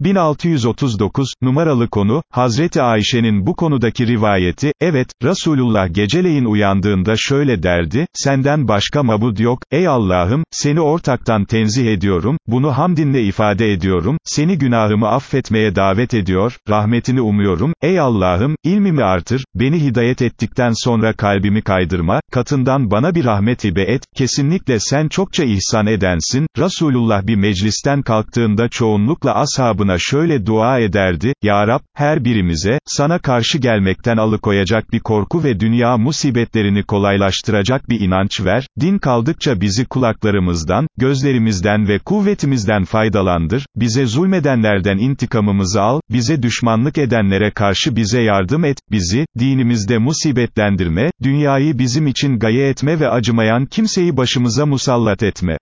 1639, numaralı konu, Hazreti Ayşe'nin bu konudaki rivayeti, evet, Resulullah geceleyin uyandığında şöyle derdi, senden başka mabud yok, ey Allah'ım, seni ortaktan tenzih ediyorum, bunu hamdinle ifade ediyorum, seni günahımı affetmeye davet ediyor, rahmetini umuyorum, ey Allah'ım, ilmimi artır, beni hidayet ettikten sonra kalbimi kaydırma, katından bana bir rahmet hibe et, kesinlikle sen çokça ihsan edensin, Resulullah bir meclisten kalktığında çoğunlukla ashabına şöyle dua ederdi, Ya Rab, her birimize, sana karşı gelmekten alıkoyacak bir korku ve dünya musibetlerini kolaylaştıracak bir inanç ver, din kaldıkça bizi kulaklarımızdan, gözlerimizden ve kuvvetimizden faydalandır, bize zulmedenlerden intikamımızı al, bize düşmanlık edenlere karşı bize yardım et, bizi, dinimizde musibetlendirme, dünyayı bizim için gaye etme ve acımayan kimseyi başımıza musallat etme.